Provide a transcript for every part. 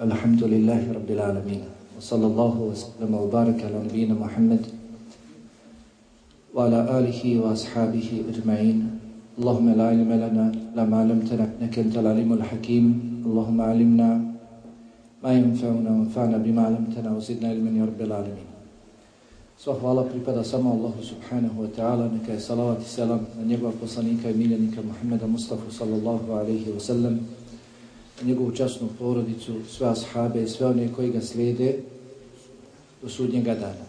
الحمد لله رب العالمين وصلى الله وسلم وبارك على نبينا محمد وعلى آله وأصحابه أجمعين اللهم لا علم لنا لما علمتنا إنك أنت العليم الحكيم اللهم علمنا ما ينفعنا وانفعنا بما علمتنا وزدنا علما يا رب العالمين Sva hvala pripada samo Allahu subhanahu wa ta'ala, neka je salavat i selam na njegova poslanika i miljenika Muhammeda Mustafa sallallahu alaihi wa sallam, njegovu časnu porodicu, sve ashabe i sve one koji ga slijede do sudnjega dana.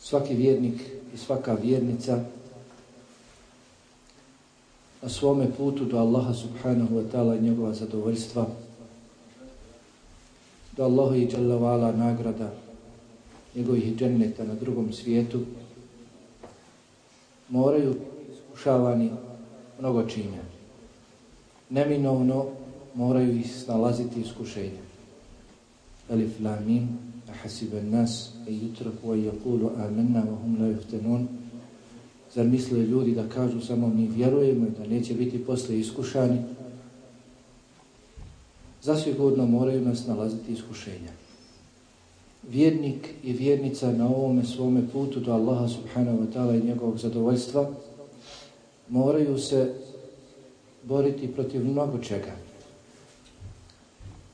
Svaki vjernik i svaka vjernica na svome putu do Allaha subhanahu wa ta'ala i njegova zadovoljstva do Allaha i dželavala nagrada njegovih dženneta na drugom svijetu moraju iskušavani mnogo čime. Neminovno moraju snalaziti iskušenja. Alif lamim, ahasiben nas, e jutraku, a jakulu amenna, wa hum la juhtenun. Zar misle ljudi da kažu samo mi vjerujemo da neće biti posle iskušani? Zasigurno moraju nas nalaziti iskušenja. Vjernik i vjernica na ovome svome putu do Allaha subhanahu wa ta'ala i njegovog zadovoljstva moraju se boriti protiv mnogo čega.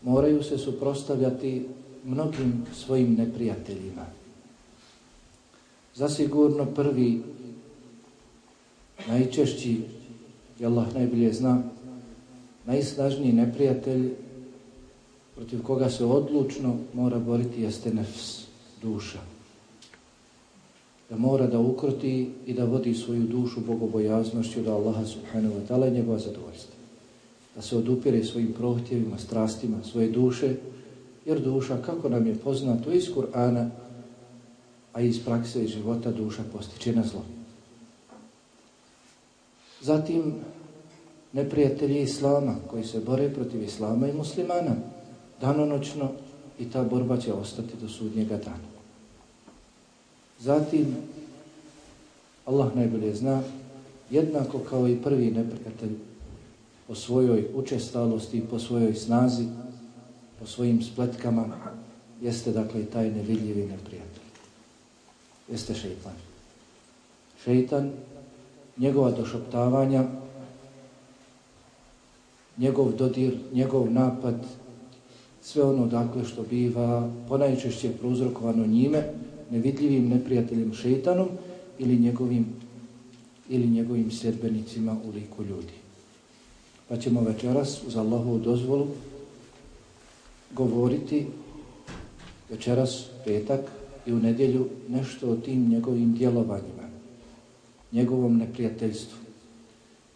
Moraju se suprostavljati mnogim svojim neprijateljima. Zasigurno prvi, najčešći, i Allah najbolje zna, najsnažniji neprijatelj protiv koga se odlučno mora boriti jeste nefs, duša da mora da ukroti i da vodi svoju dušu bogobojaznošću da Allaha subhanahu wa ta'ala njegova zadovoljstva. Da se odupire svojim prohtjevima, strastima svoje duše, jer duša, kako nam je poznato iz Kur'ana, a iz prakse i života duša postiče na zlo. Zatim, neprijatelji Islama koji se bore protiv Islama i muslimana, danonočno i ta borba će ostati do sudnjega dana. Zatim, Allah najbolje zna, jednako kao i prvi neprijatelj po svojoj učestalosti, po svojoj snazi, po svojim spletkama, jeste dakle taj nevidljivi neprijatelj. Jeste šeitan. Šeitan, njegova došoptavanja, njegov dodir, njegov napad, sve ono dakle što biva ponajčešće prouzrokovano njime, nevidljivim neprijateljem šeitanom ili njegovim ili njegovim sljedbenicima u liku ljudi. Pa ćemo večeras uz Allahovu dozvolu govoriti večeras, petak i u nedjelju nešto o tim njegovim djelovanjima, njegovom neprijateljstvu,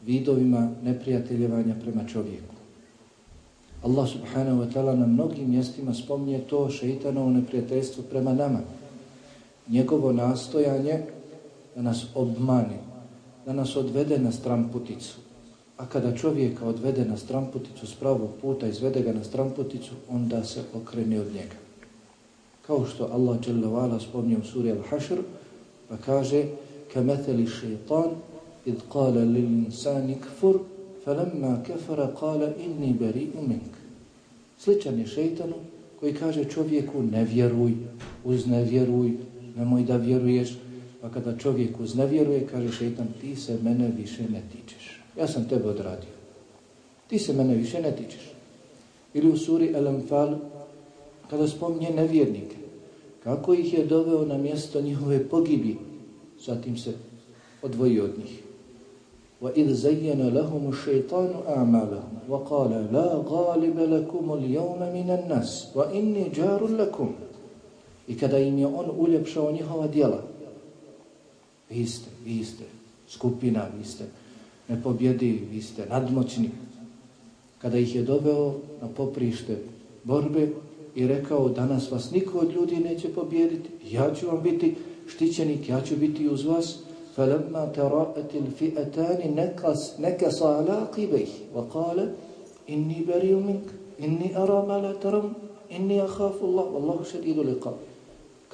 vidovima neprijateljevanja prema čovjeku. Allah subhanahu wa ta'ala na mnogim mjestima spominje to šeitanovo neprijateljstvo prema nama, njegovo nastojanje da nas obmani, da nas odvede na stramputicu. A kada čovjeka odvede na stramputicu s pravog puta, izvede ga na stramputicu, onda se okrene od njega. Kao što Allah dželjavala spomnio u suri Al-Hashr, pa kaže, kemeteli šeitan, id kale lil insani kfur, felemma kafara kale inni bari'un mink." Sličan je šejtanu koji kaže čovjeku, ne vjeruj, uznevjeruj, nemoj da vjeruješ, pa kada čovjek uznevjeruje, kaže šeitan, ti se mene više ne tičeš. Ja sam tebe odradio. Ti se mene više ne tičeš. Ili u suri El-Anfal, kada spominje nevjernike, kako ih je doveo na mjesto njihove pogibi, zatim se odvoji od njih. وَإِذْ زَيَّنَ لَهُمُ الشَّيْطَانُ أَعْمَالَهُمْ وَقَالَ لَا غَالِبَ لَكُمُ الْيَوْمَ مِنَ النَّاسِ وَإِنِّي جَارٌ لَكُمْ I kada im je on uljepšao njihova dijela, vi ste, vi ste skupina, vi ste nepobjedivi, vi ste nadmoćni. Kada ih je doveo na poprište borbe i rekao danas vas niko od ljudi neće pobjediti, ja ću vam biti štićenik, ja ću biti uz vas, فَلَمَّا تَرَأَتِ الْفِئَتَانِ نَكَسَ عَلَىٰ قِبَيْهِ وَقَالَ إِنِّي بَرِيُ مِنْكَ إِنِّي أَرَى مَا لَا تَرَمْ إِنِّي أَخَافُ اللَّهُ وَاللَّهُ شَدِيدُ لِقَابِ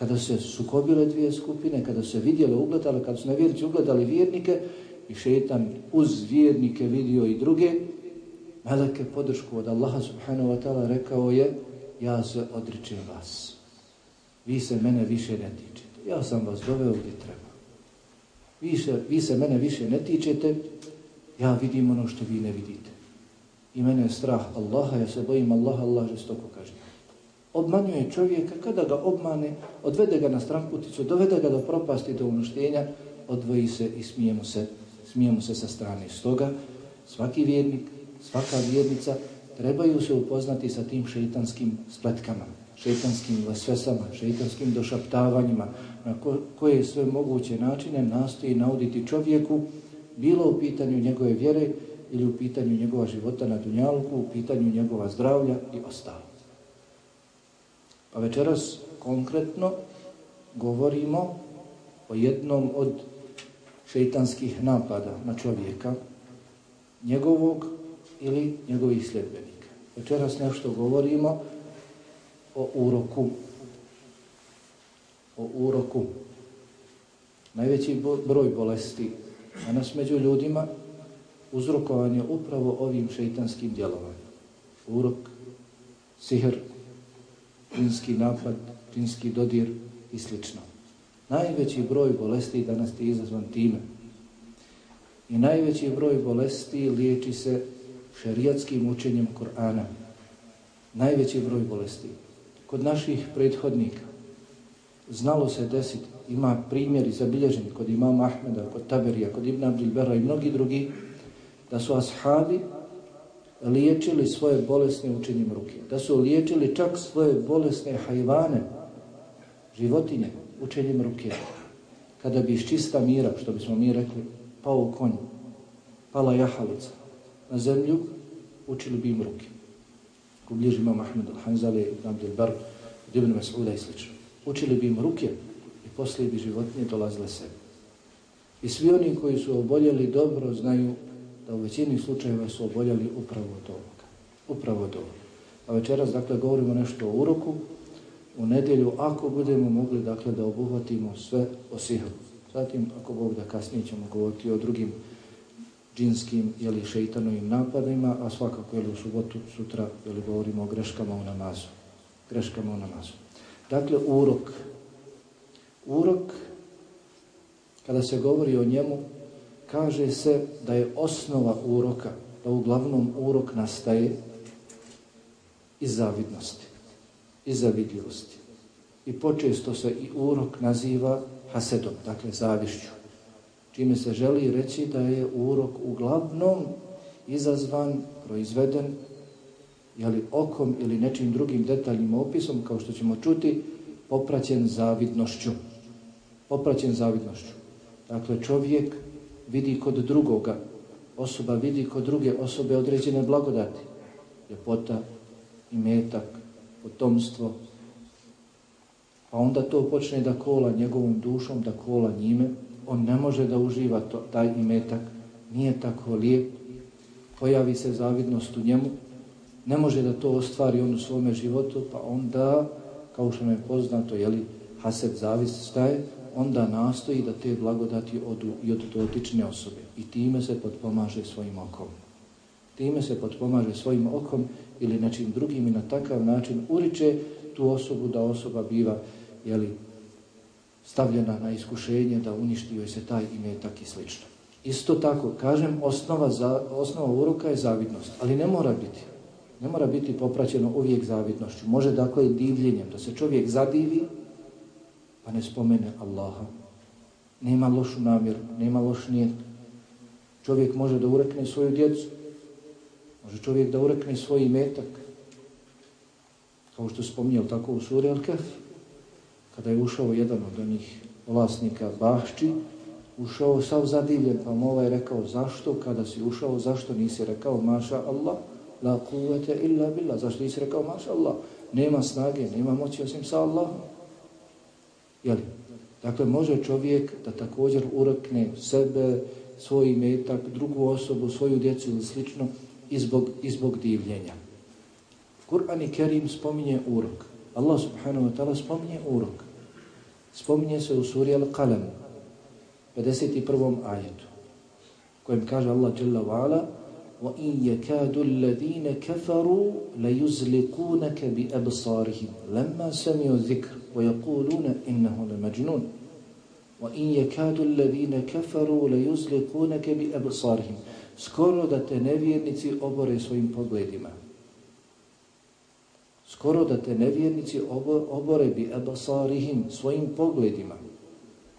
kada se sukobile dvije skupine, kada se vidjelo, ugledale, kada su nevjernici ugledali vjernike i šetan uz vjernike vidio i druge, meleke podršku od Allaha subhanahu wa ta'ala rekao je ja se odričem vas. Vi se mene više ne tičete. Ja sam vas doveo gdje treba. Vi se, vi se mene više ne tičete, ja vidim ono što vi ne vidite. I mene je strah Allaha, ja se bojim Allaha, Allah žestoko kaže. Obmanjuje čovjeka, kada ga obmane, odvede ga na stranputicu, dovede ga do propasti, do uništenja, odvoji se i smijemo se, smijemo se sa strane. Stoga, svaki vjernik, svaka vjernica trebaju se upoznati sa tim šeitanskim spletkama, šeitanskim vesvesama, šeitanskim došaptavanjima, na ko, koje sve moguće načine nastoji nauditi čovjeku, bilo u pitanju njegove vjere ili u pitanju njegova života na dunjalku, u pitanju njegova zdravlja i ostalo. Pa večeras konkretno govorimo o jednom od šeitanskih napada na čovjeka, njegovog ili njegovih sljedbenika. Večeras nešto govorimo o uroku. O uroku. Najveći broj bolesti danas među ljudima uzrokovan je upravo ovim šeitanskim djelovanjem. Urok, sihr, plinski napad, plinski dodir i sl. Najveći broj bolesti danas je izazvan time. I najveći broj bolesti liječi se šerijatskim učenjem Korana. Najveći broj bolesti. Kod naših prethodnika znalo se desiti, ima primjeri zabilježeni kod imama Ahmeda, kod Taberija, kod Ibn Abdilbera i mnogi drugi, da su ashabi liječili svoje bolesne učenjem ruke. Da su liječili čak svoje bolesne hajvane, životinje, učenjem ruke. Kada bi iz čista mira, što bismo mi rekli, pao konj, pala jahalica, na zemlju, učili bi im ruke. Ko bliži imam Ahmed al-Hanzali, Ibn Abdel Bar, Ibn Mas'uda i sl. Učili bi im ruke i poslije bi životinje dolazile sebi. I svi oni koji su oboljeli dobro znaju da u većini slučajeva su oboljeli upravo od ovoga. Upravo od ovoga. A večeras, dakle, govorimo nešto o uroku, u nedjelju, ako budemo mogli, dakle, da obuhvatimo sve o sihru. Zatim, ako Bog da kasnije ćemo govoriti o drugim džinskim ili šeitanovim napadima, a svakako ili u subotu, sutra, ili govorimo o greškama u namazu. Greškama u namazu. Dakle, urok. Urok, kada se govori o njemu, kaže se da je osnova uroka, da uglavnom urok nastaje iz zavidnosti, iz zavidljivosti. I počesto se i urok naziva hasedom, dakle zavišću čime se želi reći da je urok uglavnom izazvan, proizveden, jeli okom ili nečim drugim detaljnim opisom, kao što ćemo čuti, popraćen zavidnošću. Popraćen zavidnošću. Dakle, čovjek vidi kod drugoga, osoba vidi kod druge osobe određene blagodati. Ljepota, imetak, potomstvo. Pa onda to počne da kola njegovom dušom, da kola njime, on ne može da uživa to, taj imetak, nije tako lijep, pojavi se zavidnost u njemu, ne može da to ostvari on u svome životu, pa onda, kao što nam je poznato, jeli, haset zavist staje, onda nastoji da te blagodati odu i od dotične osobe. I time se potpomaže svojim okom. Time se potpomaže svojim okom ili nečim drugim i na takav način uriče tu osobu da osoba biva jeli, stavljena na iskušenje da uništi joj se taj imetak i slično. Isto tako, kažem, osnova, za, osnova uroka je zavidnost, ali ne mora biti. Ne mora biti popraćeno uvijek zavidnošću. Može dakle i divljenjem, da se čovjek zadivi, pa ne spomene Allaha. Nema lošu namjeru, nema loš nijet. Čovjek može da urekne svoju djecu, može čovjek da urekne svoj imetak, kao što spominjao tako u suri Al-Kaf, kada je ušao jedan od onih vlasnika bašči, ušao sav zadivljen, pa mu ovaj rekao, zašto kada si ušao, zašto nisi rekao, maša Allah, la kuvete illa billah, zašto nisi rekao, maša Allah, nema snage, nema moći osim sa Allahom. Jeli? Dakle, može čovjek da također urekne sebe, svoj imetak, drugu osobu, svoju djecu ili slično, izbog, izbog divljenja. Kur'an i Kerim spominje urok. Allah subhanahu wa ta'ala spominje urok. Spominje se u suri Al-Qalam, 51. ajetu. kojem kaže Allah Jalla wa'ala وَإِنْ يَكَادُ الَّذِينَ كَفَرُوا لَيُزْلِقُونَكَ بِأَبْصَارِهِمْ لَمَّا سَمِيُوا الذِّكْرِ وَيَقُولُونَ إِنَّهُ لَمَجْنُونَ وَإِنْ يَكَادُ الَّذِينَ كَفَرُوا لَيُزْلِقُونَكَ بِأَبْصَارِهِمْ Skoro da te nevjernici obore svojim pogledima. Skoro da te nevjernici obore bi abasarihim svojim pogledima.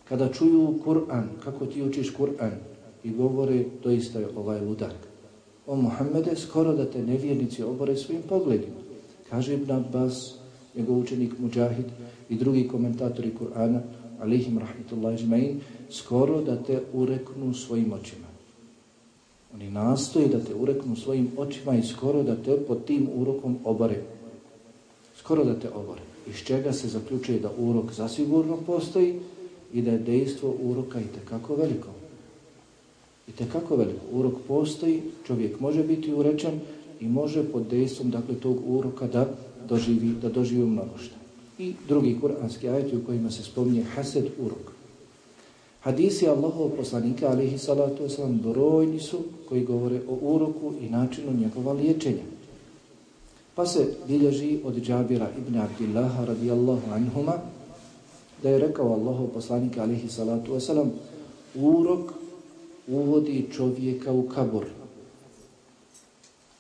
Kada čuju Kur'an, kako ti učiš Kur'an, i govore, doista je ovaj ludak. O Muhammede, skoro da te nevjernici obore svojim pogledima. Kaže Ibn Abbas, njegov učenik Mujahid i drugi komentatori Kur'ana, alihim rahmatullahi žmein, skoro da te ureknu svojim očima. Oni nastoje da te ureknu svojim očima i skoro da te pod tim urokom obore. Skoro da te obore. Iz čega se zaključuje da urok zasigurno postoji i da je dejstvo uroka i tekako veliko. I tekako velik Urok postoji, čovjek može biti urečen i može pod dejstvom dakle, tog uroka da doživi, da doživi mnogo šta. I drugi kuranski ajeti u kojima se spominje hased urok. Hadisi Allahov poslanika alihi salatu wasalam brojni su koji govore o uroku i načinu njegova liječenja. Pa se bilježi od Džabira ibn Abdillaha radijallahu anhuma da je rekao Allahov poslanika alihi salatu wasalam urok uvodi čovjeka u kabur.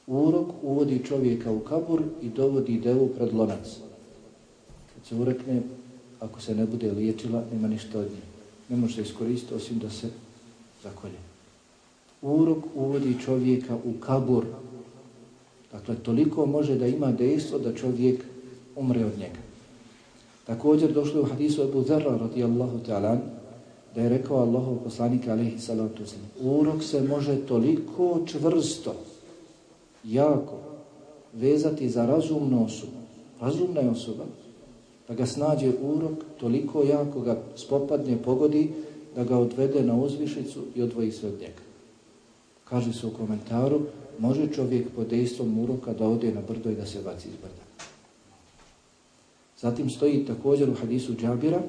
Urok uvodi čovjeka u kabur i dovodi devu pred lonac. Kad se urekne, ako se ne bude liječila, nema ništa od nje ne može iskoristiti osim da se zakolje. Urok uvodi čovjeka u kabur. Dakle, toliko može da ima dejstvo da čovjek umre od njega. Također došlo u hadisu Abu Zarra radijallahu ta'ala da je rekao Allahov poslanik alaihi salatu sallam urok se može toliko čvrsto, jako vezati za razumnu osobu. Razumna je osoba, da ga snađe urok, toliko jako ga spopadne, pogodi, da ga odvede na uzvišicu i odvoji sve od njega. Kaže se u komentaru, može čovjek pod dejstvom uroka da ode na brdo i da se baci iz brda. Zatim stoji također u hadisu Džabira,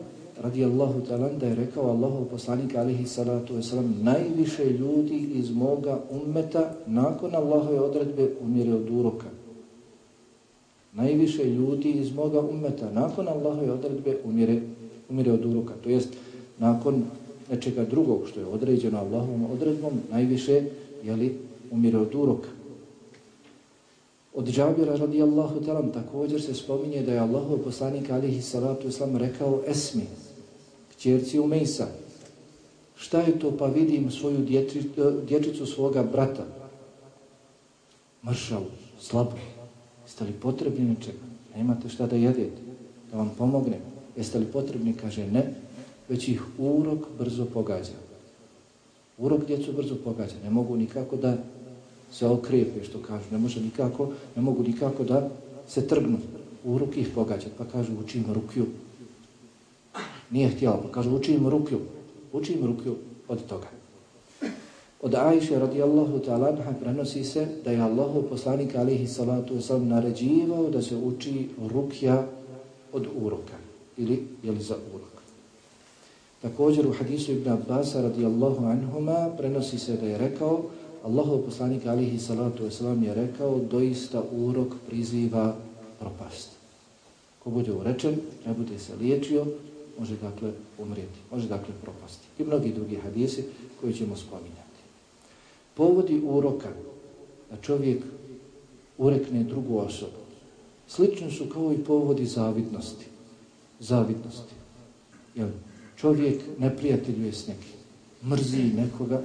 radijallahu talan, da je rekao Allahu poslanik alihi salatu wasalam, najviše ljudi iz moga ummeta nakon Allahove odredbe umire od uroka najviše ljudi iz moga ummeta nakon Allahove odredbe umire, umire od uroka. To jest, nakon nečega drugog što je određeno Allahovom odredbom, najviše jeli, umire od uroka. Od Džabira radijallahu talam također se spominje da je Allahov poslanik alihi salatu islam rekao Esmi, kćerci Umejsa, šta je to pa vidim svoju dječicu eh, svoga brata, mršavu, slabu, Jeste li potrebni ničega? Nemate šta da jedete? Da vam pomognem? Jeste li potrebni? Kaže ne, već ih urok brzo pogađa. Urok djecu brzo pogađa. Ne mogu nikako da se okrijepe, što kažu. Ne može nikako, ne mogu nikako da se trgnu. U ruki ih pogađa. Pa kažu učim rukju. Nije htjela, pa kažu učim rukju. Učim rukju od toga. Od Ajše radijallahu ta'ala anha prenosi se da je Allahu poslanik alihi salatu wasalam naređivao da se uči rukja od uroka ili jeli za urok. Također u hadisu Ibn Abbas radijallahu anhuma prenosi se da je rekao Allahov poslanik alihi salatu wasalam je rekao doista urok priziva propast. Ko bude urečen, ne bude se liječio, može dakle umrijeti, može dakle propasti. I mnogi drugi hadisi koji ćemo spominjati povodi uroka da čovjek urekne drugu osobu. Slično su kao i povodi zavidnosti. Zavidnosti. Jel, čovjek neprijateljuje s nekim, mrzi nekoga,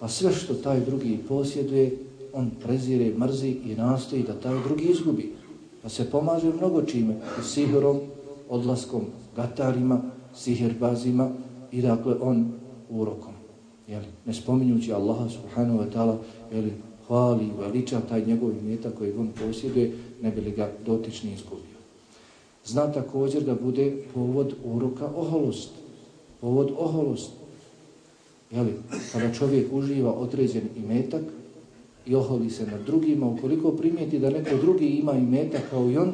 Pa sve što taj drugi posjeduje, on prezire, mrzi i nastoji da taj drugi izgubi. Pa se pomaže mnogo čime, i sihirom, odlaskom, gatarima, sihirbazima i dakle on urokom jeli, ne spominjući Allaha subhanahu wa ta'ala, jeli, hvali i veliča taj njegov imeta koji on posjeduje, ne bi li ga dotični izgubio. Zna također da bude povod uroka oholost. Povod oholost. Jeli, kada čovjek uživa određen imetak i oholi se na drugima, ukoliko primijeti da neko drugi ima imetak kao i on,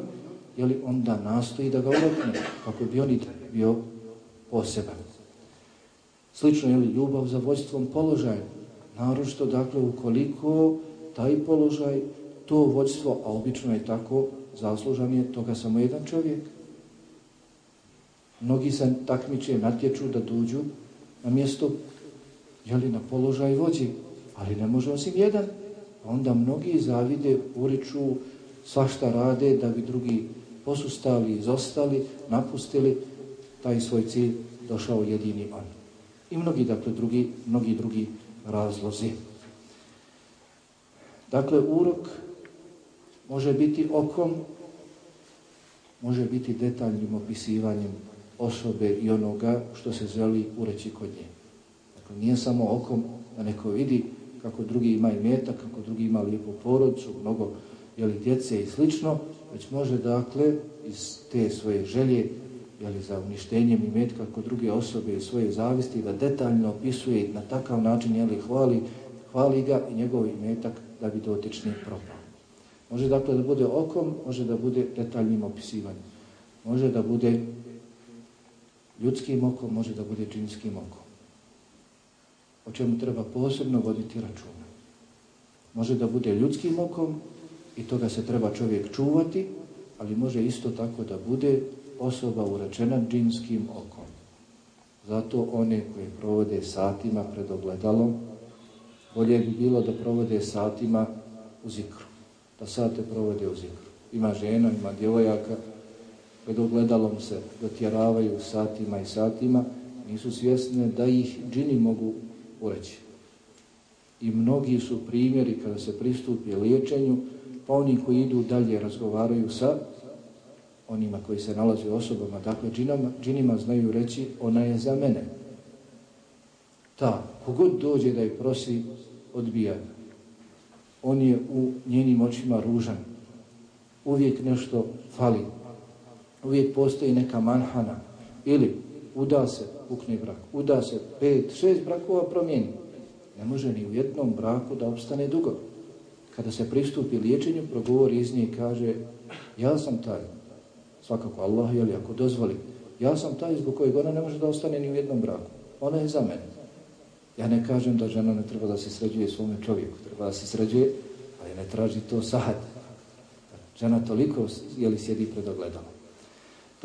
jeli, onda nastoji da ga urokne, kako bi on i bio poseban. Slično je li ljubav za vođstvom položaja. Naročito, dakle, ukoliko taj položaj, to vođstvo, a obično je tako, zaslužan je toga samo jedan čovjek. Mnogi se takmiče, natječu da dođu na mjesto, jeli na položaj vođi, ali ne može osim jedan. Onda mnogi zavide, uriču, svašta rade da bi drugi posustali, izostali, napustili taj svoj cilj, došao jedini on. I mnogi, dakle, drugi, mnogi drugi razlozi. Dakle, urok može biti okom, može biti detaljnim opisivanjem osobe i onoga što se želi ureći kod nje. Dakle, nije samo okom da neko vidi kako drugi ima i metak, kako drugi ima lijepu porodcu, mnogo jeli, djece i slično, već može dakle iz te svoje želje jeli, za uništenjem i metka kod druge osobe i svoje zavisti da detaljno opisuje na takav način jeli, hvali, hvali ga i njegov metak da bi dotični propao. Može dakle da bude okom, može da bude detaljnim opisivanjem. Može da bude ljudskim okom, može da bude džinskim okom. O čemu treba posebno voditi računa. Može da bude ljudskim okom i toga se treba čovjek čuvati, ali može isto tako da bude osoba urečena džinskim okom. Zato one koje provode satima pred ogledalom, bolje bi bilo da provode satima u zikru, da sate provode u zikru. Ima žena, ima djevojaka, pred ogledalom se dotjeravaju satima i satima, nisu svjesne da ih džini mogu ureći. I mnogi su primjeri kada se pristupi liječenju, pa oni koji idu dalje razgovaraju sa onima koji se nalaze osobama, dakle džinama, džinima znaju reći ona je za mene. Ta, kogod dođe da je prosi, odbija. On je u njenim očima ružan. Uvijek nešto fali. Uvijek postoji neka manhana. Ili uda se, ukne brak, uda se pet, šest brakova promijeni. Ne može ni u jednom braku da obstane dugo. Kada se pristupi liječenju, progovori iz nje i kaže ja sam taj, svakako Allah, jel, ako dozvoli, ja sam taj zbog kojeg ona ne može da ostane ni u jednom braku. Ona je za mene. Ja ne kažem da žena ne treba da se sređuje svome čovjeku, treba da se sređuje, ali ne traži to sad. Žena toliko jeli sjedi pred ogledalom.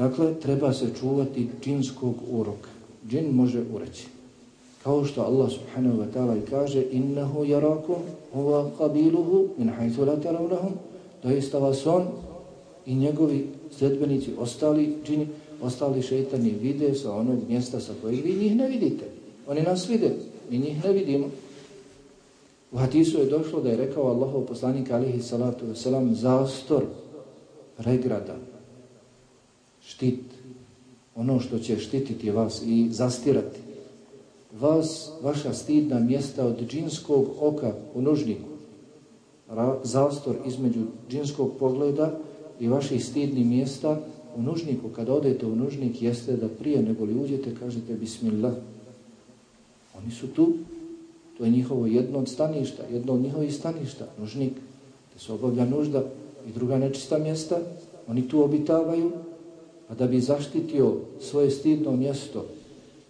Dakle, treba se čuvati džinskog uroka. Džin može ureći. Kao što Allah subhanahu wa ta'ala i kaže innahu yarakum huwa qabiluhu min haythu la tarawnahum doista vas on i njegovi sledbenici ostali džini ostali šejtani vide sa onog mjesta sa kojeg vi njih ne vidite oni nas vide mi njih ne vidimo u hadisu je došlo da je rekao Allahov poslanik alihi salatu wasalam zastor regrada, štit. Ono što će štititi vas i zastirati. Vas, vaša stidna mjesta od džinskog oka u nužniku, zastor između džinskog pogleda i vaših stidnih mjesta u nužniku, kada odete u nužnik, jeste da prije nego li uđete, kažete Bismillah. Oni su tu, to je njihovo jedno od staništa, jedno od njihovih staništa, nužnik, gdje se obavlja nužda i druga nečista mjesta, oni tu obitavaju, a da bi zaštitio svoje stidno mjesto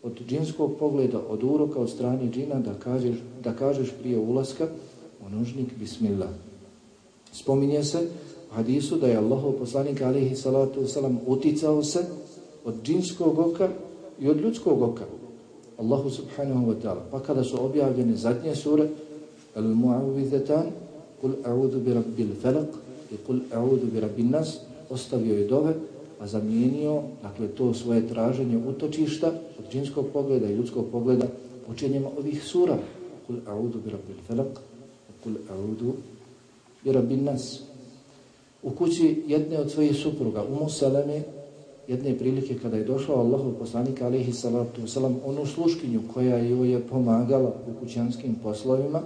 od džinskog pogleda, od uroka, od strane džina, da kažeš, da kažeš prije ulaska u nužnik Bismillah. Spominje se u hadisu da je Allahov poslanik alihi salatu wasalam uticao se od džinskog oka i od ljudskog oka. Allahu subhanahu wa ta'ala. Pa kada su objavljene zadnje sure, Al-Mu'awizetan, Kul a'udhu bi rabbil falaq i Kul a'udhu bi rabbil nas, ostavio je dove, a zamijenio dakle, to svoje traženje utočišta od džinskog pogleda i ljudskog pogleda učenjem ovih sura. Kul a'udu bi rabbil felak, kul a'udu bi rabbil nas. U kući jedne od svojih supruga, Umu Saleme, jedne prilike kada je došao Allahov poslanik, alaihi salatu wasalam, onu sluškinju koja joj je pomagala u kućanskim poslovima,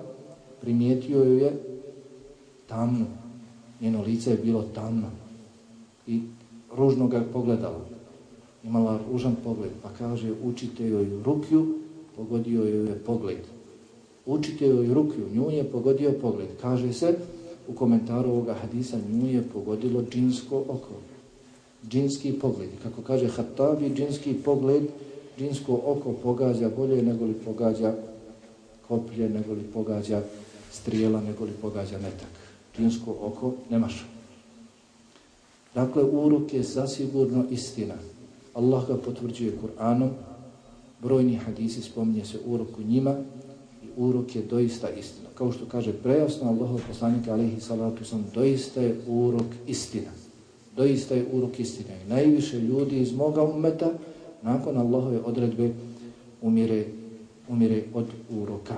primijetio ju je tamno. Njeno lice je bilo tamno. I ružno ga pogledala. Imala ružan pogled, pa kaže, učite joj rukju, pogodio joj je pogled. Učite joj rukju, nju je pogodio pogled. Kaže se u komentaru ovoga hadisa, nju je pogodilo džinsko oko. Džinski pogled. Kako kaže Hattabi, džinski pogled, džinsko oko pogađa bolje nego li pogađa koplje, nego li pogađa strijela, nego li pogađa metak. Džinsko oko nemaš. Dakle, uruk je zasigurno istina. Allah ga potvrđuje Kur'anom, brojni hadisi spominje se urok u njima i uruk je doista istina. Kao što kaže prejasno Allahov poslanika alaihi salatu sam, doista je urok istina. Doista je urok istina. I najviše ljudi iz moga umeta nakon Allahove odredbe umire, umire od uroka.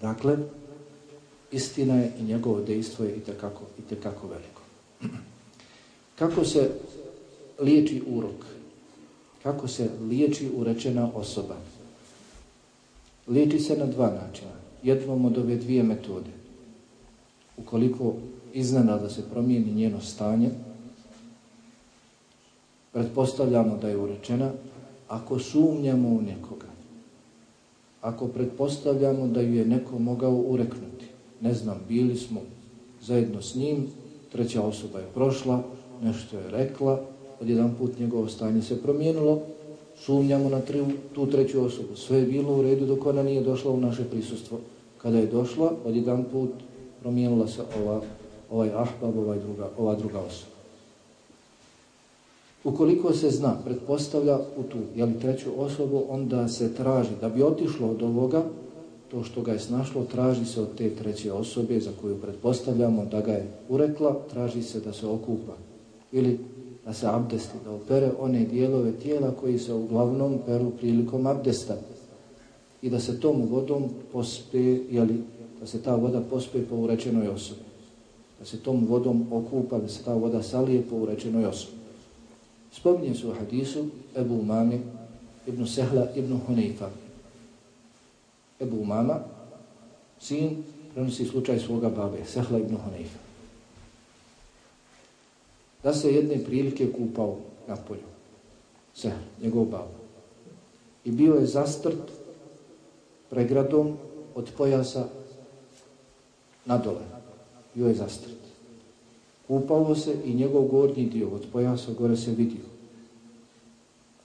Dakle, istina je i njegovo dejstvo je i tekako, i tekako veliko. Kako se liječi urok? Kako se liječi urečena osoba? Liječi se na dva načina. Jednom od ove dvije metode. Ukoliko iznena da se promijeni njeno stanje, pretpostavljamo da je urečena, ako sumnjamo u nekoga, ako pretpostavljamo da ju je neko mogao ureknuti, ne znam, bili smo zajedno s njim, treća osoba je prošla, nešto je rekla, odjedan put njegovo stanje se promijenilo, sumnjamo na tri, tu treću osobu. Sve je bilo u redu dok ona nije došla u naše prisustvo. Kada je došla, odjedan put promijenila se ova, ovaj ahbab, ovaj druga, ova druga osoba. Ukoliko se zna, pretpostavlja u tu jeli, treću osobu, onda se traži da bi otišlo od ovoga, to što ga je snašlo, traži se od te treće osobe za koju pretpostavljamo da ga je urekla, traži se da se okupa ili da se abdesti, da opere one dijelove tijela koji se uglavnom peru prilikom abdesta i da se tom vodom pospe, jeli, da se ta voda pospe po urečenoj osobi. Da se tom vodom okupa, da se ta voda salije po urečenoj osobi. Spominje se u hadisu Ebu Umami ibn Sehla ibn Huneifa. Ebu Umama, sin, prenosi slučaj svoga babe, Sehla ibn Huneifa da se jedne prilike kupao na polju. Sve, njegov babo. I bio je zastrt pregradom od pojasa nadole. Bio je zastrt. Kupao se i njegov gornji dio od pojasa gore se vidio.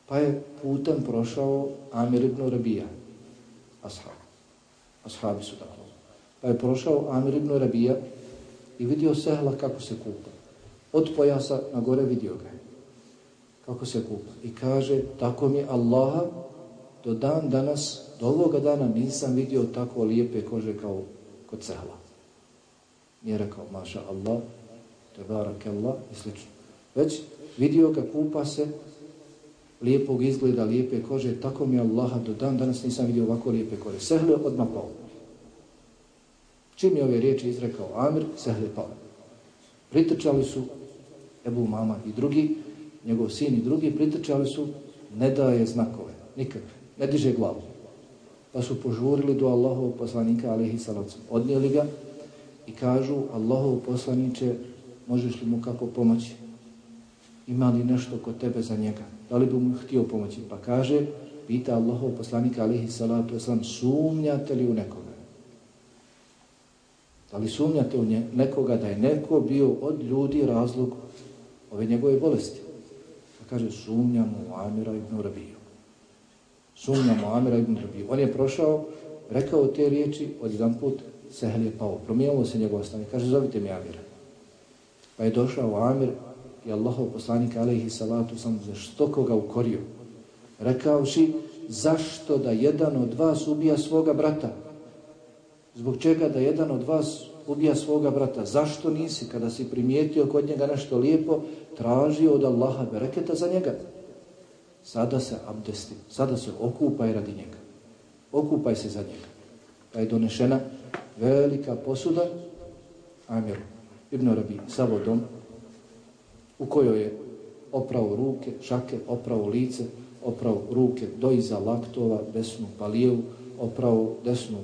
Pa je putem prošao Amir ibn Rabija, ashab. Ashabi su tako. Pa je prošao Amir ibn Rabija i vidio sehla kako se kupa od pojasa na gore vidio ga. Kako se kupa. I kaže, tako mi Allaha, do dan danas, do ovoga dana nisam vidio tako lijepe kože kao kod cehla. Nije rekao, maša Allah, tebarak Allah i sl. Već vidio ga, kupa se, lijepog izgleda, lijepe kože, tako mi Allaha, do dan danas nisam vidio ovako lijepe kože. Sehle odmah pao. Čim je ove riječi izrekao Amir, sehle pao. Pritrčali su Ebu Mama i drugi, njegov sin i drugi, pritrčali su, ne daje znakove, nikakve, ne diže glavu. Pa su požurili do Allahov poslanika, alihi salacom. Odnijeli ga i kažu, Allahov poslaniće, možeš li mu kako pomoći? Ima li nešto kod tebe za njega? Da li bi mu htio pomoći? Pa kaže, pita Allahov poslanika, alihi salatu wasalam, sumnjate li u nekoga? Da li sumnjate u nekoga da je neko bio od ljudi razlog ove njegove bolesti. Pa kaže, sumnjamo u Amira ibn Rabiju. Sumnjamo u Amira ibn Rabiju. On je prošao, rekao te riječi, od jedan put Sehel je pao. Promijenilo se njegov stanje. Kaže, zovite mi Amira. Pa je došao Amir i Allahov poslanik, alaihi salatu sam, za što koga ukorio. Rekao si, zašto da jedan od vas ubija svoga brata? Zbog čega da jedan od vas ubija svoga brata. Zašto nisi, kada si primijetio kod njega nešto lijepo, tražio od Allaha bereketa za njega? Sada se abdesti, sada se okupaj radi njega. Okupaj se za njega. Pa je donešena velika posuda Amir ibn Rabi sa vodom u kojoj je oprao ruke, šake, oprao lice, oprao ruke do iza laktova, desnu pa lijevu, oprao desnu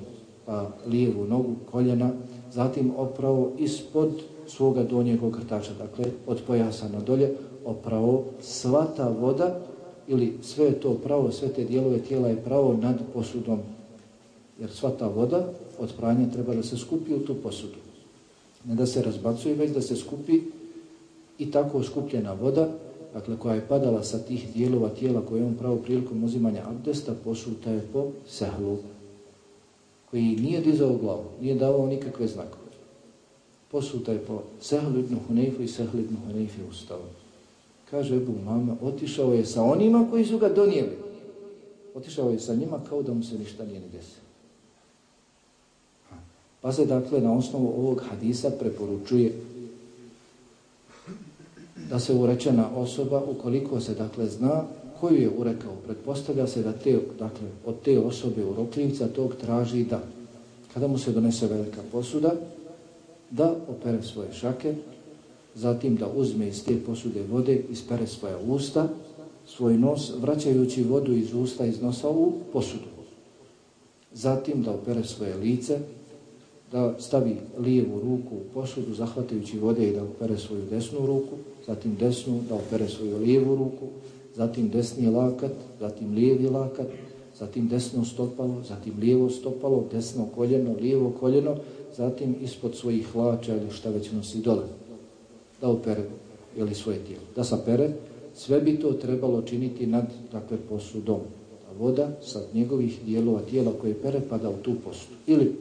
pa lijevu nogu, koljena, zatim opravo ispod svoga donjeg okrtača, dakle od pojasa na dolje, opravo sva ta voda ili sve to pravo, sve te dijelove tijela je pravo nad posudom. Jer sva ta voda od pranja treba da se skupi u tu posudu. Ne da se razbacuje, već da se skupi i tako skupljena voda, dakle koja je padala sa tih dijelova tijela koje je on pravo prilikom uzimanja abdesta, posuta je po sehlu koji nije dizao glavu, nije davao nikakve znakove. Posuta je po Sehlu ibn i Sehlu ibn ustao. Kaže Ebu Mama, otišao je sa onima koji su ga donijeli. Otišao je sa njima kao da mu se ništa nije ni desilo. Pa se dakle na osnovu ovog hadisa preporučuje da se urečena osoba, ukoliko se dakle zna koju je urekao, pretpostavlja se da te, dakle, od te osobe urokljivca tog traži da, kada mu se donese velika posuda, da opere svoje šake, zatim da uzme iz te posude vode, ispere svoja usta, svoj nos, vraćajući vodu iz usta iz nosa u posudu. Zatim da opere svoje lice, da stavi lijevu ruku u posudu, zahvatajući vode i da opere svoju desnu ruku, zatim desnu, da opere svoju lijevu ruku, zatim desni lakat, zatim lijevi lakat, zatim desno stopalo, zatim lijevo stopalo, desno koljeno, lijevo koljeno, zatim ispod svojih hlača ili šta već nosi dole, da opere ili svoje tijelo. Da sapere, sve bi to trebalo činiti nad takve posudom. A voda sa njegovih dijelova tijela koje pere pada u tu posudu. Ili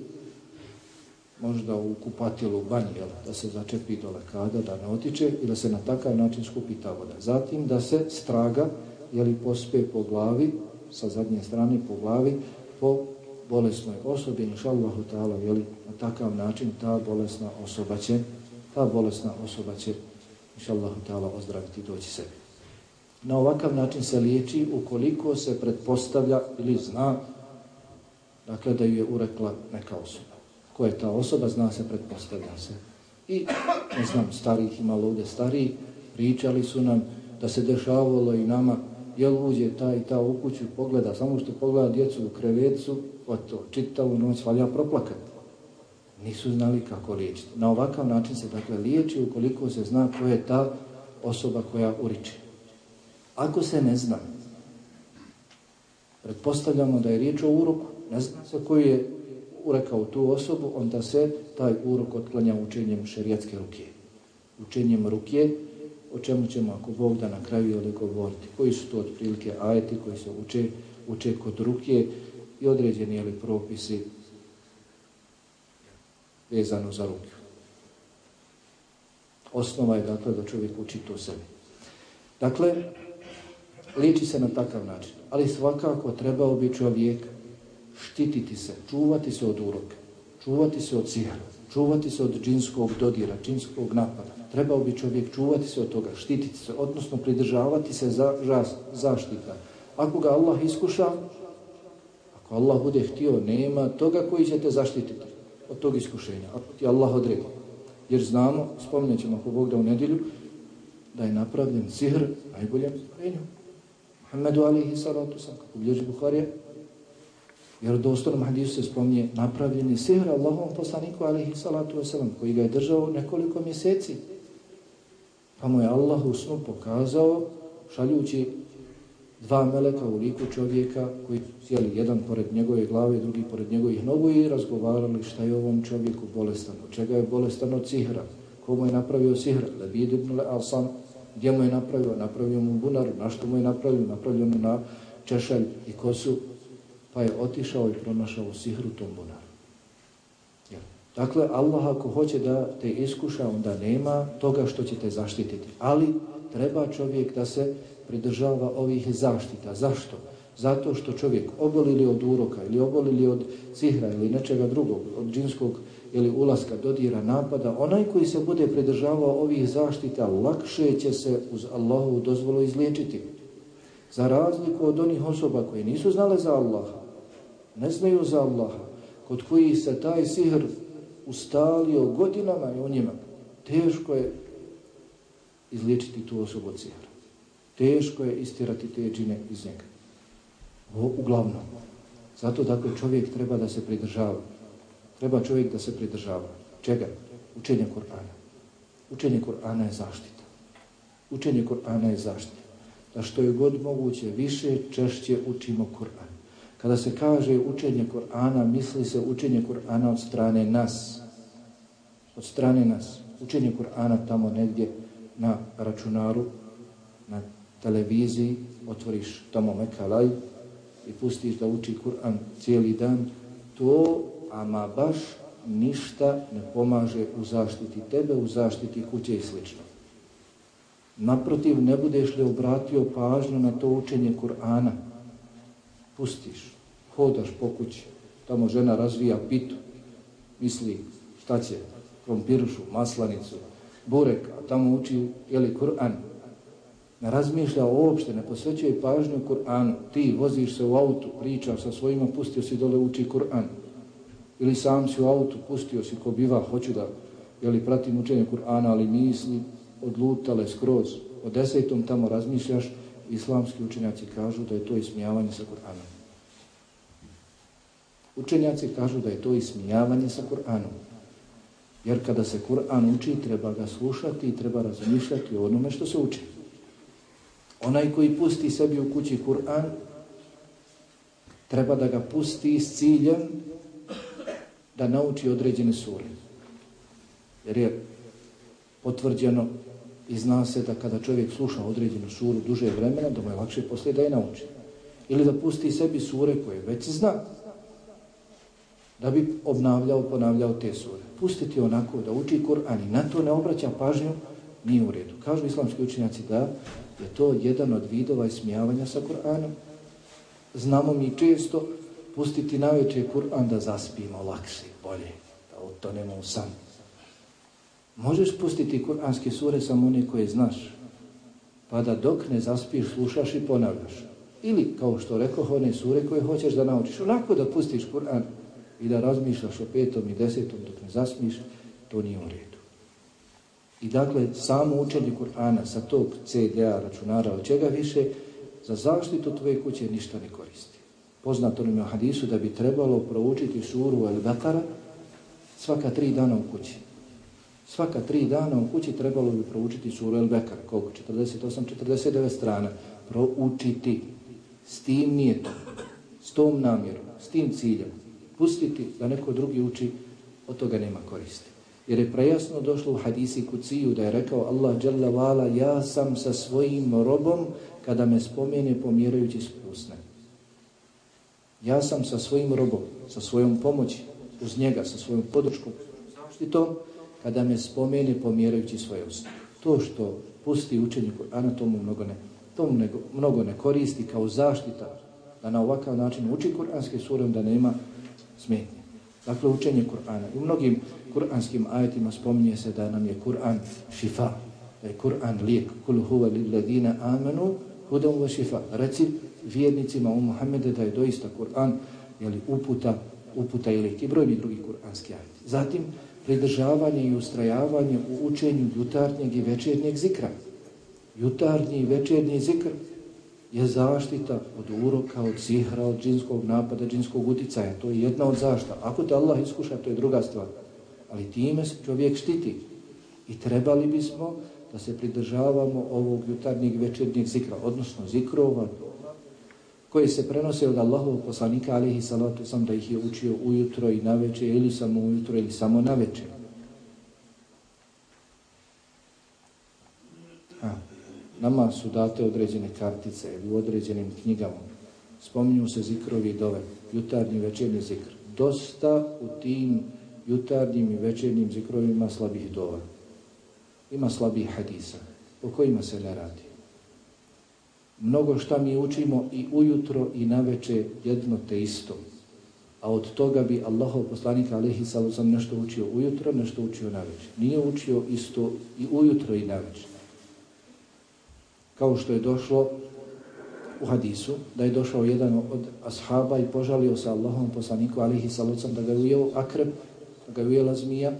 možda u kupatilu banji, jel, da se začepi do lekada, da ne otiče i da se na takav način skupi ta voda. Zatim da se straga, jeli pospe po glavi, sa zadnje strane po glavi, po bolesnoj osobi, inšallahu ta'ala, jeli na takav način ta bolesna osoba će, ta bolesna osoba će, inšallahu ta'ala, ozdraviti i doći sebi. Na ovakav način se liječi ukoliko se pretpostavlja ili zna dakle, da ju je urekla neka osoba ko je ta osoba, zna se, pretpostavlja se. I, ne znam, starih ima lude stariji, pričali su nam da se dešavalo i nama, jel uđe ta i ta u kuću, pogleda, samo što pogleda djecu u krevecu, to, čitavu noć, valja proplakat. Nisu znali kako liječiti. Na ovakav način se dakle liječi ukoliko se zna ko je ta osoba koja uriče. Ako se ne zna, pretpostavljamo da je riječ o uroku, ne zna se koji je urekao tu osobu, onda se taj urok otklanja učenjem šerijatske ruke. Učenjem ruke, o čemu ćemo ako Bog da na kraju ili govoriti. Koji su to otprilike ajeti koji se uče, uče kod ruke i određeni ili propisi vezano za ruke. Osnova je dakle da čovjek uči to sebi. Dakle, liči se na takav način. Ali svakako trebao bi čovjek štititi se, čuvati se od uroka, čuvati se od sihra, čuvati se od džinskog dodira, džinskog napada. Trebao bi čovjek čuvati se od toga, štititi se, odnosno pridržavati se za za, zaštita. Ako ga Allah iskuša, ako Allah bude htio, nema toga koji će te zaštititi od tog iskušenja. Ako ti Allah odredi. Jer znamo, spominjat ćemo ako Bog da u nedjelju, da je napravljen sihr najboljem stvorenju. Muhammedu alihi salatu sam, kako bilježi Buharija, Jer u dostornom hadisu se spominje napravljeni sihr Allahovom poslaniku alihi salatu wasalam koji ga je držao nekoliko mjeseci. Pa mu je Allah u snu pokazao šaljući dva meleka u liku čovjeka koji sjeli jedan pored njegove glave, drugi pored njegovih nogu i razgovarali šta je ovom čovjeku bolestan, od čega je bolestan od sihra, ko mu je napravio sihr, Lebid ibn Al-Sam, gdje mu je napravio, napravio mu bunar, na što mu je napravio, napravio mu na češelj i kosu, pa je otišao i pronašao sihru tom bunaru. Dakle, Allah ako hoće da te iskuša, onda nema toga što će te zaštititi. Ali treba čovjek da se pridržava ovih zaštita. Zašto? Zato što čovjek obolili od uroka ili obolili od sihra ili nečega drugog, od džinskog ili ulaska, dodira, napada, onaj koji se bude pridržavao ovih zaštita, lakše će se uz Allahu dozvolu izliječiti. Za razliku od onih osoba koji nisu znale za Allaha, ne znaju za Allaha, kod koji se taj sihr ustalio godinama i u njima, teško je izliječiti tu osobu od sihra. Teško je istirati te džine iz njega. O, uglavnom. Zato dakle čovjek treba da se pridržava. Treba čovjek da se pridržava. Čega? Učenje Kur'ana. Učenje Kur'ana je zaštita. Učenje Kur'ana je zaštita. Da što je god moguće više češće učimo Kur'an. Kada se kaže učenje Kur'ana, misli se učenje Kur'ana od strane nas. Od strane nas. Učenje Kur'ana tamo negdje na računaru, na televiziji, otvoriš tamo mekalaj i pustiš da uči Kur'an cijeli dan. To ama baš ništa ne pomaže u zaštiti tebe, u zaštiti kuće i slično. Naprotiv, ne budeš li obratio pažnju na to učenje Kur'ana, pustiš, hodaš po kući, tamo žena razvija pitu, misli šta će, krompirušu, maslanicu, burek, a tamo uči, jeli, Kur'an, ne razmišlja uopšte, ne posvećuje pažnju Kur'anu, ti voziš se u autu, pričaš sa svojima, pustio si dole uči Kur'an, ili sam si u autu, pustio si ko biva, hoću da, jeli, pratim učenje Kur'ana, ali misli odlutale skroz, o desetom tamo razmišljaš, islamski učenjaci kažu da je to ismijavanje sa Kur'anom. Učenjaci kažu da je to ismijavanje sa Kur'anom. Jer kada se Kur'an uči, treba ga slušati i treba razmišljati o onome što se uči. Onaj koji pusti sebi u kući Kur'an, treba da ga pusti s ciljem da nauči određene sure. Jer je potvrđeno i zna se da kada čovjek sluša određenu suru duže vremena, da mu je lakše poslije da je nauči. Ili da pusti sebi sure koje već zna, da bi obnavljao, ponavljao te sure. Pustiti onako da uči Kur'an i na to ne obraća pažnju, nije u redu. Kažu islamski učenjaci da je to jedan od vidova ismijavanja sa Kur'anom. Znamo mi često pustiti na večer Kur'an da zaspimo lakše, bolje, da otonemo u sam. Možeš pustiti kur'anske sure samo one koje znaš, pa da dok ne zaspiš, slušaš i ponavljaš. Ili, kao što rekao, one sure koje hoćeš da naučiš, onako da pustiš Kur'an i da razmišljaš o petom i desetom dok ne zasmiš, to nije u redu. I dakle, samo učenje Kur'ana sa tog CD-a, računara, od čega više, za zaštitu tvoje kuće ništa ne koristi. Poznato nam je u hadisu da bi trebalo proučiti suru Al-Bakara svaka tri dana u kući. Svaka tri dana u kući trebalo bi proučiti suru Al-Bakara, koliko? 48-49 strana. Proučiti s tim nijetom, s tom namjerom, s tim ciljem. Pustiti da neko drugi uči, od toga nema koristi. Jer je prejasno došlo u hadisi kuciju da je rekao Allah Jalla Vala, ja sam sa svojim robom kada me spomene pomjerajući spusne. Ja sam sa svojim robom, sa svojom pomoći, uz njega, sa svojom podrškom, zaštitom, kada me spomeni pomjerajući svoje usne. To što pusti učenje Kur'ana, tomu mnogo ne, tomu ne, mnogo ne koristi kao zaštita da na ovakav način uči Kur'anske sure, da nema smetnje. Dakle, učenje Kur'ana. U mnogim kur'anskim ajetima spominje se da nam je Kur'an šifa, da je Kur'an lijek. Kul huva lilladina amanu hudom wa šifa. Reci vjernicima u Muhammede da je doista Kur'an jeli, uputa, uputa ili ti brojni drugi kur'anski ajeti. Zatim, pridržavanje i ustrajavanje u učenju jutarnjeg i večernjeg zikra. Jutarnji i večernji zikr je zaštita od uroka, od sihra, od džinskog napada, džinskog uticaja. To je jedna od zašta. Ako te Allah iskuša, to je druga stvar. Ali time se čovjek štiti. I trebali bismo da se pridržavamo ovog jutarnjeg i večernjeg zikra, odnosno zikrova, koje se prenose od Allahovog poslanika alihi salatu sam da ih je učio ujutro i naveče ili samo ujutro ili samo naveče. A, nama su date određene kartice ili u određenim knjigama. Spominju se zikrovi dove, jutarnji večerni večernji zikr. Dosta u tim jutarnjim i večernjim zikrovima slabih dova. Ima slabih hadisa, po kojima se ne radi mnogo šta mi učimo i ujutro i naveče jedno te isto. A od toga bi Allahov poslanik alaihi sallam nešto učio ujutro, nešto učio naveče. Nije učio isto i ujutro i naveče. Kao što je došlo u hadisu, da je došao jedan od ashaba i požalio se Allahom poslaniku alihi salucam da ga je ujeo akreb, da ga je ujela zmija,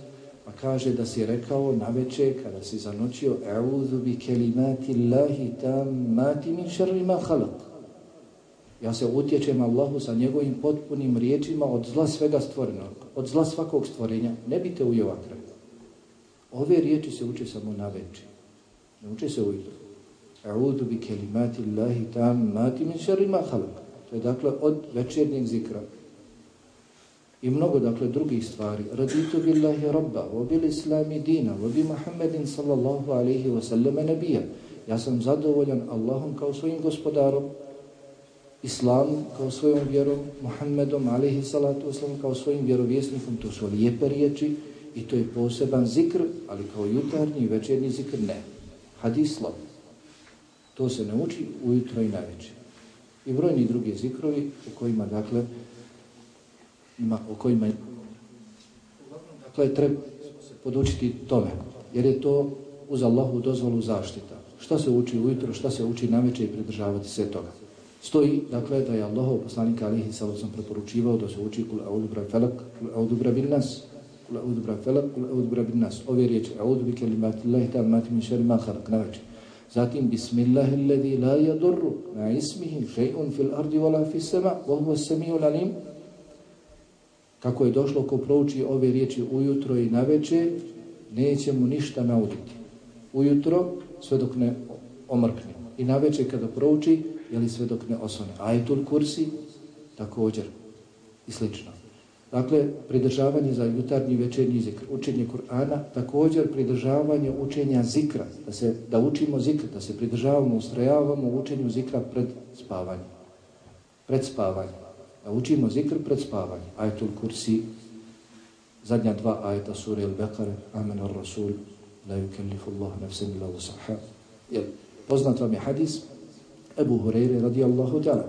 Pa kaže da si rekao na večer kada si zanočio E'udhu bi kelimati Allahi tam mati min šerri ma halak. Ja se utječem Allahu sa njegovim potpunim riječima od zla svega stvorenog, od zla svakog stvorenja. Ne bite u jovakra. Ove riječi se uče samo na večer. Ne uče se ujutro. E'udhu bi kelimati Allahi tam mati min šerri ma halak. To je dakle od večernjeg zikra. I mnogo, dakle, drugih stvari. Raditu billahi rabba, wa bil islami dina, wa bi Muhammedin sallallahu alaihi wa sallam nabija. Ja sam zadovoljan Allahom kao svojim gospodarom Islamom kao svojom vjerom, Muhammedom, alaihi salatu oslam, kao svojim vjerovjesnikom, to su lijepe riječi i to je poseban zikr, ali kao jutarnji i večernji zikr ne. Hadis. To se ne uči ujutro i na večer. I brojni drugi zikrovi u kojima, dakle, ima, o kojima dakle, treba se podučiti tome, jer je to uz Allahu dozvolu zaštita. Šta se uči ujutro, šta se uči na večer i pridržavati se toga. Stoji, dakle, da je Allahov poslanika alihi sallam preporučivao da se uči kul audu bra felak, kul audu bra bin nas, kul audu bra felak, kul audu bra bin nas. Ove riječi, audu bi kelimati ta mati min šeri ma halak, na večer. Zatim, bismillah alladhi la yadurru na ismihi še'un fil ardi wala fis sama' wa huwa samiju lalim. Kako je došlo ko prouči ove riječi ujutro i na večer, neće mu ništa nauditi. Ujutro, sve dok ne omrkne. I na večer kada prouči, jeli sve dok ne osone. Ajtul kursi, također, i slično. Dakle, pridržavanje za jutarnji večernji zikr, učenje Kur'ana, također pridržavanje učenja zikra, da se da učimo zikr, da se pridržavamo, ustrajavamo u učenju zikra pred spavanjem. Pred spavanjem. Da učimo zikr pred spavanje. Ajetul kursi, zadnja dva ajeta sura Al-Bekare, Amen al-Rasul, la yukellifu Allah nefsem ila usaha. Jel, poznat vam je hadis, Ebu Hureyre radijallahu ta'ala.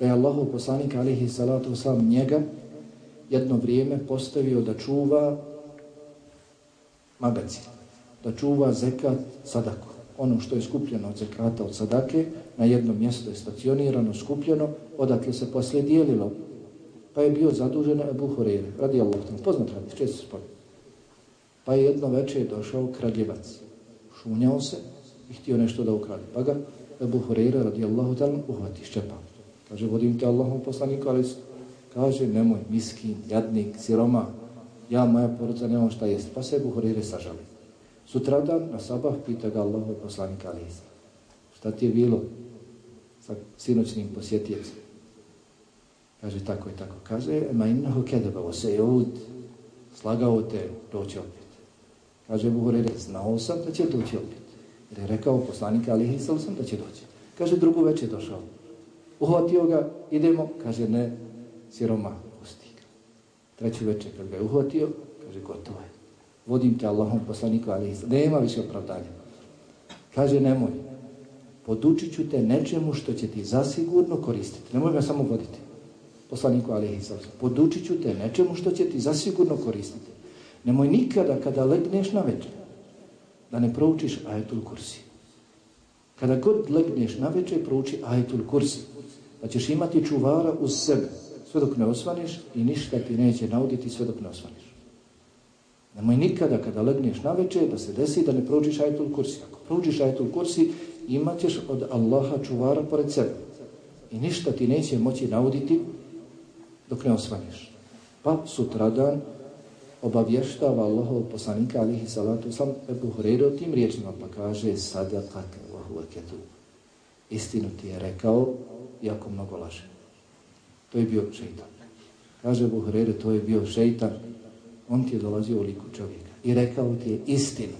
Da je Allahu poslanik alihi salatu sam njega jedno vrijeme postavio da čuva magazin, da čuva zekat sadaku. Ono što je skupljeno od zekata od sadake, na jedno mjesto je stacionirano, skupljeno, odakle se poslije dijelilo. Pa je bio zadužen Ebu Horeire, radijallahu ta'ala, poznat radi, često spomenu. Pa je jedno večer došao kradljivac. Šunjao se i htio nešto da ukrade. Pa ga Ebu Horeire, radijallahu ta'ala uhvati ščepa. Kaže, vodim te Allahom poslaniku, ali kaže, nemoj, miskin, jadnik, siroma, ja, moja porodca, nemam šta jest. Pa se Ebu Horeire sažali. Sutradan na sabah pita ga Allah poslanika, ali šta ti je bilo sa sinoćnim posjetijecem? Kaže, tako i tako. Kaže, ma innahu kedeba, o se je slagao te, doći opet. Kaže, Ebu Hureyre, znao sam da će doći opet. Jer je rekao poslanika Alihi sam da će doći. Kaže, drugu već je došao. Uhvatio ga, idemo, kaže, ne, siroma, pusti ga. Treću večer, kad ga je uhvatio, kaže, gotovo je. Vodim te Allahom poslaniku ali. Nema više opravdanja. Kaže, nemoj, podučit ću te nečemu što će ti zasigurno koristiti. Nemoj ga samo voditi. Poslaniku Alihi sallam. Podučit ću te nečemu što će ti zasigurno koristiti. Nemoj nikada kada legneš na večer, da ne proučiš ajetul kursi. Kada god legneš na večer, prouči ajetul kursi. Pa ćeš imati čuvara uz sebe, sve dok ne osvaniš i ništa ti neće nauditi sve dok ne osvaniš. Nemoj nikada kada legneš na večer da se desi da ne proučiš ajetul kursi. Ako proučiš ajetul kursi, imat ćeš od Allaha čuvara pored sebe. I ništa ti neće moći nauditi dok ne osvaniš. Pa sutradan obavještava Allahov poslanika alihi salatu sam Ebu Hureyre o tim riječima pa kaže sadakat Allahu aketu istinu ti je rekao jako mnogo laže to je bio šeitan kaže Ebu Hureyre to je bio šeitan on ti je dolazio u liku čovjeka i rekao ti je istinu.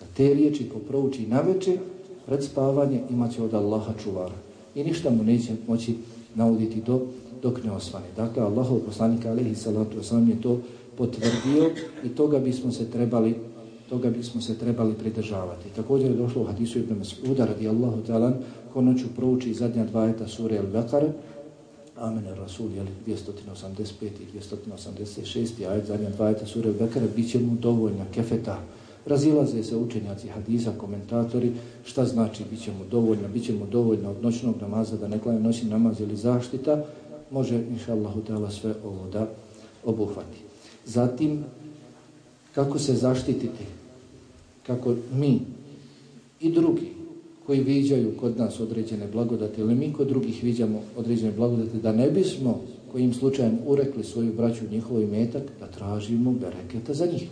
Da te riječi ko prouči na večer pred spavanje imaće od Allaha čuvara. I ništa mu neće moći nauditi do, dok ne osvane. Dakle Allahov poslanik alaihi salatu sam je to potvrdio i toga bismo se trebali toga bismo se trebali pridržavati. Također je došlo u hadisu Ibn Mas'uda radijallahu ta'ala ko noću prouči zadnja dva eta sure Al-Baqara Amen Rasul je 285 i 286 ajet zadnja dva eta sure Bekara, bit će mu dovoljna kefeta. Razilaze se učenjaci hadisa, komentatori, šta znači bit će mu dovoljna, bit će mu dovoljna od noćnog namaza da ne klanje noćni namaz ili zaštita, može inša Allahu ta'ala sve ovo da obuhvati. Zatim, kako se zaštititi, kako mi i drugi koji viđaju kod nas određene blagodate ili mi kod drugih viđamo određene blagodate, da ne bismo kojim slučajem urekli svoju braću njihovoj metak, da tražimo bereketa za njih.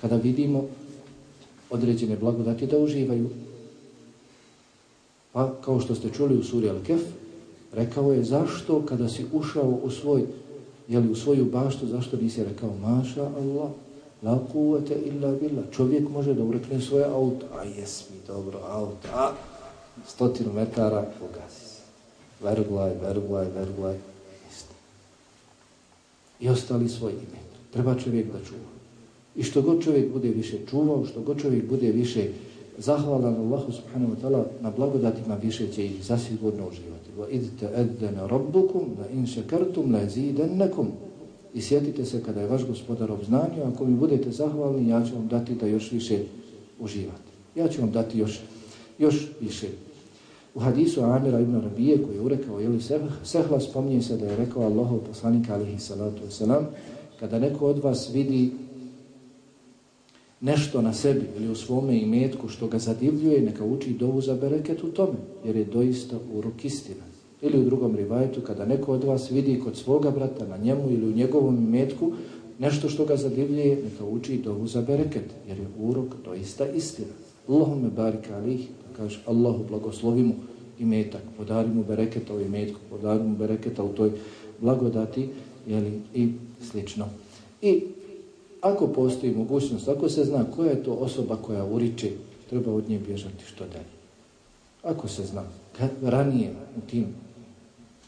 Kada vidimo određene blagodati da uživaju. Pa, kao što ste čuli u suri Al-Kef, rekao je zašto kada si ušao u svoj jeli u svoju baštu, zašto nisi rekao maša Allah, la kuvete illa billah. Čovjek može da urekne svoje auto, a jes mi dobro auto, a stotinu metara ugasi se. verglaj, verglaj, verglaj, isti. I ostali svoj ime. Treba čovjek da čuva. I što god čovjek bude više čuvao, što god čovjek bude više zahvalan Allahu subhanahu wa ta'ala na blagodatima više će ih zasigurno uživati. Wa idte eddene rabbukum la in šekartum la zidennekum. I sjetite se kada je vaš gospodar obznanio, ako mi budete zahvalni, ja ću vam dati da još više uživate. Ja ću vam dati još, još više. U hadisu Amira ibn Rabije koji je urekao jeli sehla, spominje se da je rekao Allahov poslanik alihi salatu wasalam, kada neko od vas vidi nešto na sebi ili u svome imetku što ga zadivljuje, neka uči dovu za bereket u tome, jer je doista urok istina. Ili u drugom rivajetu, kada neko od vas vidi kod svoga brata na njemu ili u njegovom imetku nešto što ga zadivljuje, neka uči dovu za bereket, jer je urok doista istina. Allahume barik alih, da kaže Allahu blagoslovi mu imetak, podari mu bereketa u imetku, podari mu bereketa u toj blagodati, jeli, i slično. I ako postoji mogućnost, ako se zna koja je to osoba koja uriče, treba od nje bježati što dalje. Ako se zna, ranije u tim,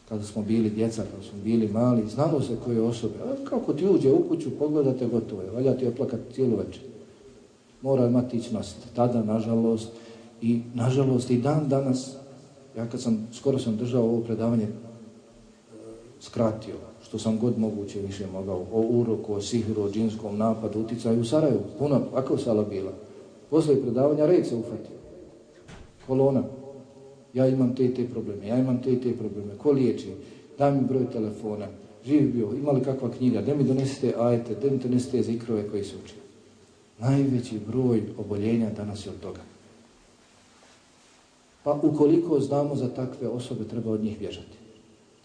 kada smo bili djeca, kada smo bili mali, znalo se koje osobe, a kako ti uđe u kuću, pogledate, gotovo je, valja ti oplakat cijelu večer. Mora matić nositi. Tada, nažalost, i nažalost i dan danas, ja kad sam, skoro sam držao ovo predavanje, skratio, što sam god moguće više mogao, o uroku, o sihru, o džinskom napadu, uticaju u Sarajevu, puno, ako sala bila. Posle predavanja red se ufatio. Kolona. Ja imam te i te probleme, ja imam te i te probleme. Ko liječi? Daj mi broj telefona. Živ bio, ima li kakva knjiga? Da mi donesete ajete, da mi donesete zikrove koji se uči. Najveći broj oboljenja danas je od toga. Pa ukoliko znamo za takve osobe, treba od njih bježati.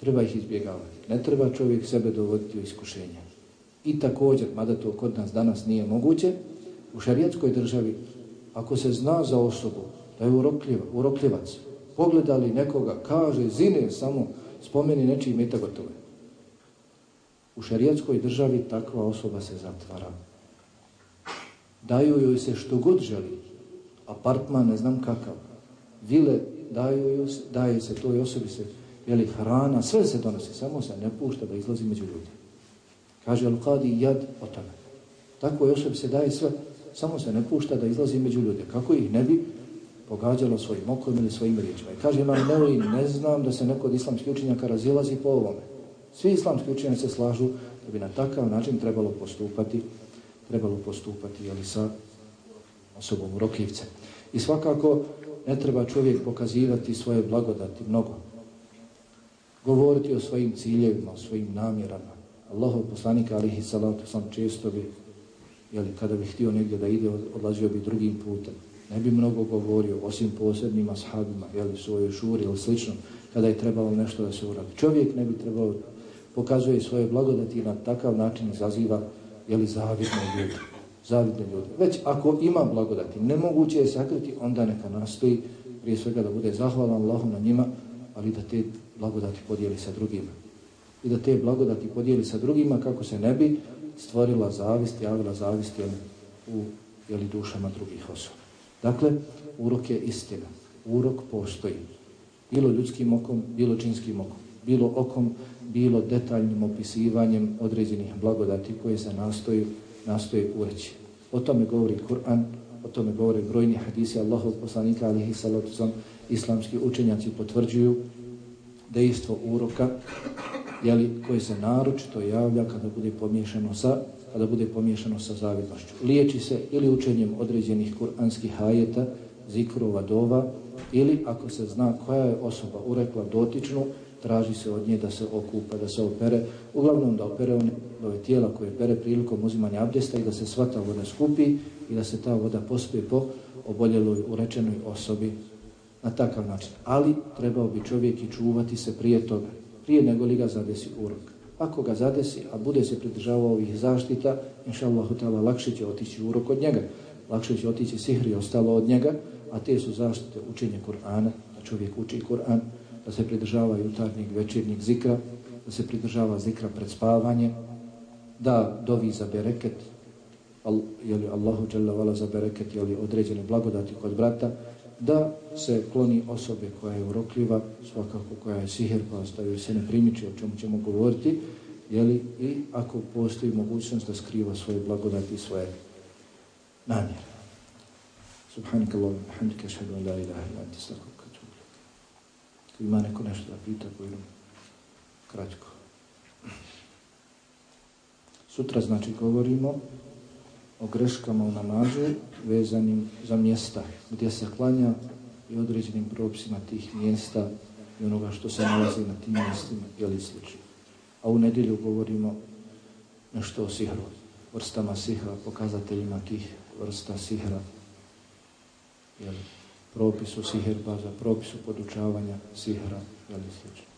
Treba ih izbjegavati. Ne treba čovjek sebe dovoditi u iskušenja. I također, mada to kod nas danas nije moguće, u šarijetskoj državi, ako se zna za osobu da je urokljiva, urokljivac, pogledali nekoga, kaže, zine, samo spomeni nečiji meta gotove. U šarijatskoj državi takva osoba se zatvara. Daju joj se što god želi. Apartman, ne znam kakav. Vile daju joj, daje se toj osobi se jeli, hrana, sve se donosi, samo se ne pušta da izlazi među ljudi. Kaže Al-Qadi jad o tome. Tako je osobi se daje sve, samo se ne pušta da izlazi među ljudi. Kako ih ne bi pogađalo svojim okom ili svojim riječima. I kaže Imam Nevi, ne znam da se neko od islamskih učenjaka razilazi po ovome. Svi islamski učenjaki se slažu da bi na takav način trebalo postupati trebalo postupati jeli, sa osobom rokivce. I svakako ne treba čovjek pokazivati svoje blagodati mnogo govoriti o svojim ciljevima, o svojim namjerama. Allahov poslanika alihi salatu sam često bi, jeli, kada bi htio negdje da ide, odlazio bi drugim putem. Ne bi mnogo govorio, osim posebnim ashabima, jeli, svojoj šuri ili slično, kada je trebalo nešto da se uradi. Čovjek ne bi trebao, pokazuje svoje blagodati i na takav način izaziva, jeli, zavidne ljudi. Zavidne ljude. Već ako ima blagodati, nemoguće je sakriti, onda neka nastoji prije svega da bude zahvalan Allahu na njima, ali da te blagodati podijeli sa drugima. I da te blagodati podijeli sa drugima kako se ne bi stvorila zavist, javila zavist u jeli, dušama drugih osoba. Dakle, urok je istina. Urok postoji. Bilo ljudskim okom, bilo činskim okom. Bilo okom, bilo detaljnim opisivanjem određenih blagodati koje se nastoju, nastoje ureći. O tome govori Kur'an, o tome govori brojni hadisi Allahov poslanika alihi salatu islamski učenjaci potvrđuju dejstvo uroka jeli, koje se naročito javlja kada bude pomiješano sa kada bude pomiješano sa zavidnošću. Liječi se ili učenjem određenih kuranskih hajeta, zikrova, dova, ili ako se zna koja je osoba urekla dotičnu, traži se od nje da se okupa, da se opere, uglavnom da opere one ove tijela koje pere prilikom uzimanja abdesta i da se sva ta voda skupi i da se ta voda pospije po oboljeloj urečenoj osobi na takav način. Ali trebao bi čovjek i čuvati se prije toga, prije nego li ga zadesi urok. Ako ga zadesi, a bude se pridržavao ovih zaštita, inša Allahu ta'ala, lakše će otići urok od njega, lakše će otići sihri ostalo od njega, a te su zaštite učenje Kur'ana, da čovjek uči Kur'an, da se pridržava jutarnjeg večernjeg zikra, da se pridržava zikra pred spavanje, da dovi za bereket, al, jeli Allahu dželle vala za bereket, jeli određene blagodati kod brata, da se kloni osobe koja je urokljiva, svakako koja je sihir, koja stavio se ne primiči o čemu ćemo govoriti, jeli, i ako postoji mogućnost da skriva svoje blagodati i svoje namjere. Subhanika Allah, hamdika šadu, la ilaha ila, ti stakog katu. Ima neko nešto da pita, pojnom kratko. Sutra, znači, govorimo o greškama u namazu vezanim za mjesta gdje se klanja i određenim propisima tih mjesta i onoga što se nalazi na tim mjestima ili slično. A u nedjelju govorimo nešto o sihru, vrstama sihra, pokazateljima tih vrsta sihra, jel, propisu sihrba za propisu podučavanja sihra ili slično.